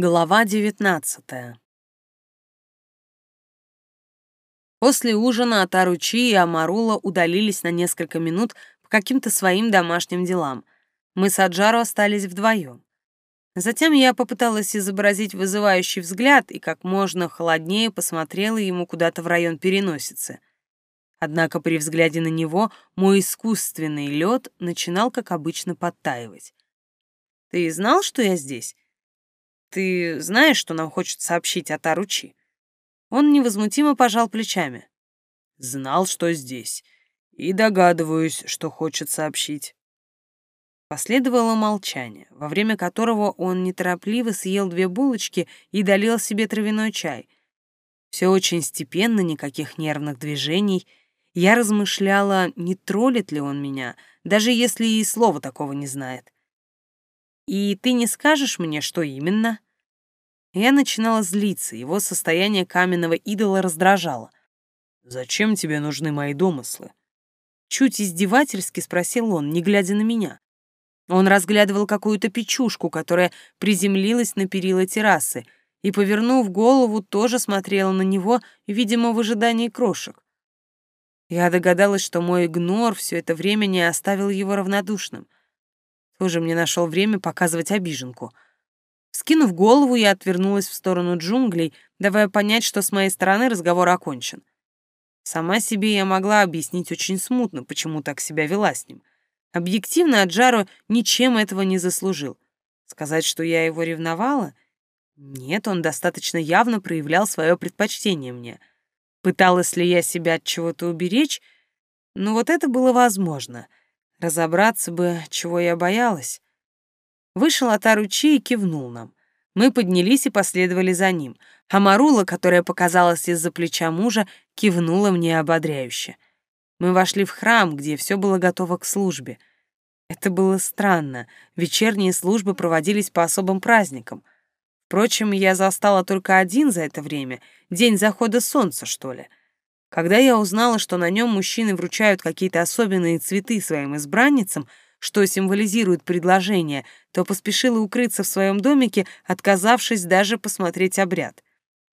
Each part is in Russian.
Глава девятнадцатая После ужина Атаручи и Амарула удалились на несколько минут по каким-то своим домашним делам. Мы с Аджару остались вдвоем. Затем я попыталась изобразить вызывающий взгляд и как можно холоднее посмотрела ему куда-то в район переносицы. Однако при взгляде на него мой искусственный лед начинал, как обычно, подтаивать. «Ты знал, что я здесь? Ты знаешь, что нам хочет сообщить о Таручи?» Он невозмутимо пожал плечами. «Знал, что здесь, и догадываюсь, что хочет сообщить». Последовало молчание, во время которого он неторопливо съел две булочки и долил себе травяной чай. Все очень степенно, никаких нервных движений. Я размышляла, не троллит ли он меня, даже если и слова такого не знает. «И ты не скажешь мне, что именно?» Я начинала злиться, его состояние каменного идола раздражало. «Зачем тебе нужны мои домыслы?» Чуть издевательски спросил он, не глядя на меня. Он разглядывал какую-то печушку, которая приземлилась на перила террасы, и, повернув голову, тоже смотрела на него, видимо, в ожидании крошек. Я догадалась, что мой игнор все это время не оставил его равнодушным. Тоже мне нашел время показывать обиженку. Скинув голову, я отвернулась в сторону джунглей, давая понять, что с моей стороны разговор окончен. Сама себе я могла объяснить очень смутно, почему так себя вела с ним — Объективно, Аджару ничем этого не заслужил. Сказать, что я его ревновала? Нет, он достаточно явно проявлял свое предпочтение мне. Пыталась ли я себя от чего-то уберечь? Ну вот это было возможно. Разобраться бы, чего я боялась. Вышел от Аручи и кивнул нам. Мы поднялись и последовали за ним. А Марула, которая показалась из-за плеча мужа, кивнула мне ободряюще — мы вошли в храм, где все было готово к службе. Это было странно. Вечерние службы проводились по особым праздникам. Впрочем, я застала только один за это время, день захода солнца, что ли. Когда я узнала, что на нем мужчины вручают какие-то особенные цветы своим избранницам, что символизирует предложение, то поспешила укрыться в своем домике, отказавшись даже посмотреть обряд.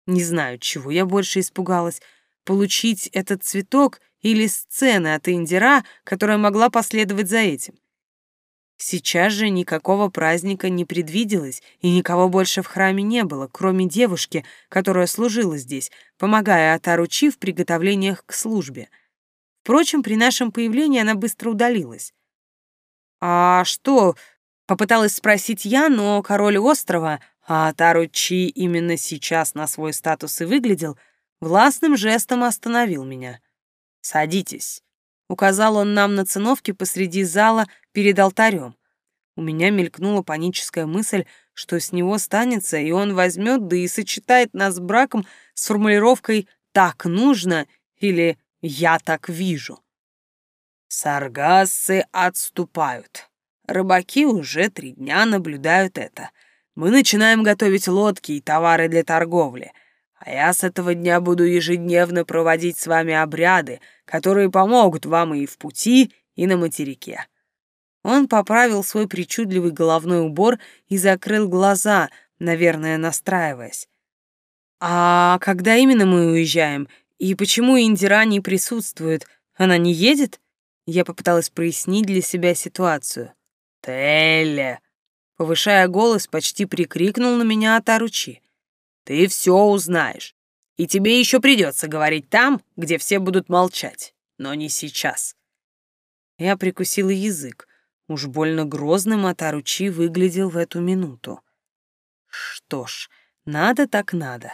Не знаю, чего я больше испугалась — получить этот цветок — или сцены от Индира, которая могла последовать за этим. Сейчас же никакого праздника не предвиделось, и никого больше в храме не было, кроме девушки, которая служила здесь, помогая Атаручи в приготовлениях к службе. Впрочем, при нашем появлении она быстро удалилась. «А что?» — попыталась спросить я, но король острова, а Атаручи именно сейчас на свой статус и выглядел, властным жестом остановил меня. «Садитесь», — указал он нам на циновке посреди зала перед алтарем. У меня мелькнула паническая мысль, что с него станется, и он возьмет, да и сочетает нас с браком с формулировкой «так нужно» или «я так вижу». Саргассы отступают. Рыбаки уже три дня наблюдают это. Мы начинаем готовить лодки и товары для торговли — а я с этого дня буду ежедневно проводить с вами обряды, которые помогут вам и в пути, и на материке». Он поправил свой причудливый головной убор и закрыл глаза, наверное, настраиваясь. «А когда именно мы уезжаем? И почему Индира не присутствует? Она не едет?» Я попыталась прояснить для себя ситуацию. «Телле!» Повышая голос, почти прикрикнул на меня Атаручи. Ты все узнаешь. И тебе еще придется говорить там, где все будут молчать. Но не сейчас. Я прикусила язык. Уж больно грозным Атаручи выглядел в эту минуту. Что ж, надо так надо.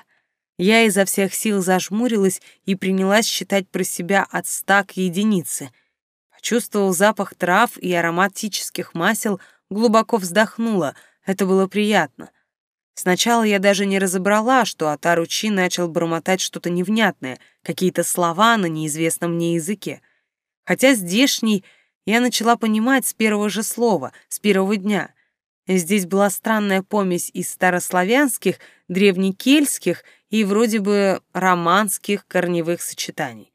Я изо всех сил зажмурилась и принялась считать про себя от ста к единице. Почувствовал запах трав и ароматических масел, глубоко вздохнула. Это было приятно. Сначала я даже не разобрала, что Атаручи начал бормотать что-то невнятное, какие-то слова на неизвестном мне языке. Хотя здешний я начала понимать с первого же слова, с первого дня. Здесь была странная помесь из старославянских, древнекельтских и вроде бы романских корневых сочетаний.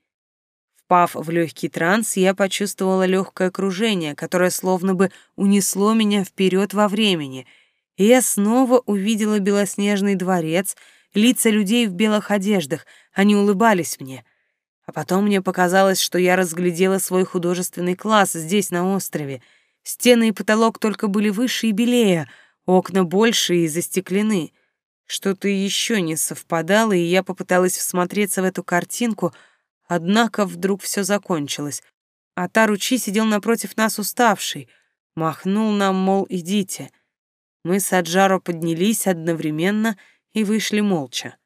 Впав в легкий транс, я почувствовала легкое кружение, которое словно бы унесло меня вперед во времени — и я снова увидела белоснежный дворец, лица людей в белых одеждах, они улыбались мне. А потом мне показалось, что я разглядела свой художественный класс здесь, на острове. Стены и потолок только были выше и белее, окна больше и застеклены. Что-то еще не совпадало, и я попыталась всмотреться в эту картинку, однако вдруг все закончилось. А Таручи сидел напротив нас уставший, махнул нам, мол, идите. Мы с Аджаро поднялись одновременно и вышли молча.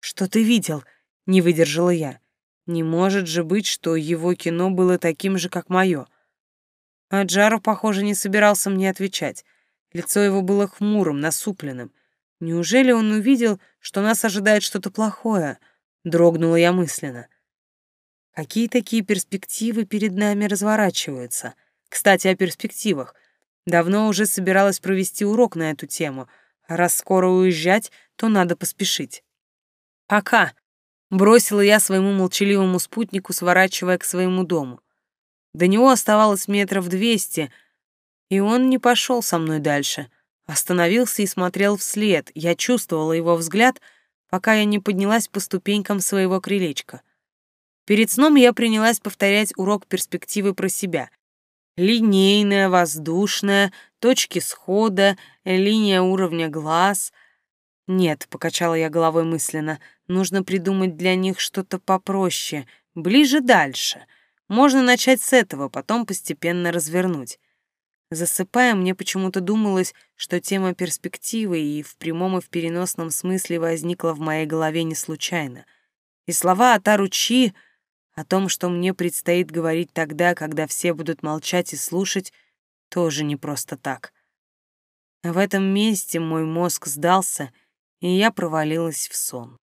«Что ты видел?» — не выдержала я. Не может же быть, что его кино было таким же, как мое. Аджаро, похоже, не собирался мне отвечать. Лицо его было хмурым, насупленным. Неужели он увидел, что нас ожидает что-то плохое? Дрогнула я мысленно. Какие такие перспективы перед нами разворачиваются? Кстати, о перспективах. Давно уже собиралась провести урок на эту тему. раз скоро уезжать, то надо поспешить. Пока. Бросила я своему молчаливому спутнику, сворачивая к своему дому. До него оставалось метров двести, и он не пошел со мной дальше. Остановился и смотрел вслед. Я чувствовала его взгляд, пока я не поднялась по ступенькам своего крылечка. Перед сном я принялась повторять урок перспективы про себя. Линейная, воздушная, точки схода, линия уровня глаз. Нет, покачала я головой мысленно, нужно придумать для них что-то попроще, ближе дальше. Можно начать с этого, потом постепенно развернуть. Засыпая, мне почему-то думалось, что тема перспективы и в прямом и в переносном смысле возникла в моей голове не случайно. И слова Атару Чи о том, что мне предстоит говорить тогда, когда все будут молчать и слушать, тоже не просто так. В этом месте мой мозг сдался, и я провалилась в сон.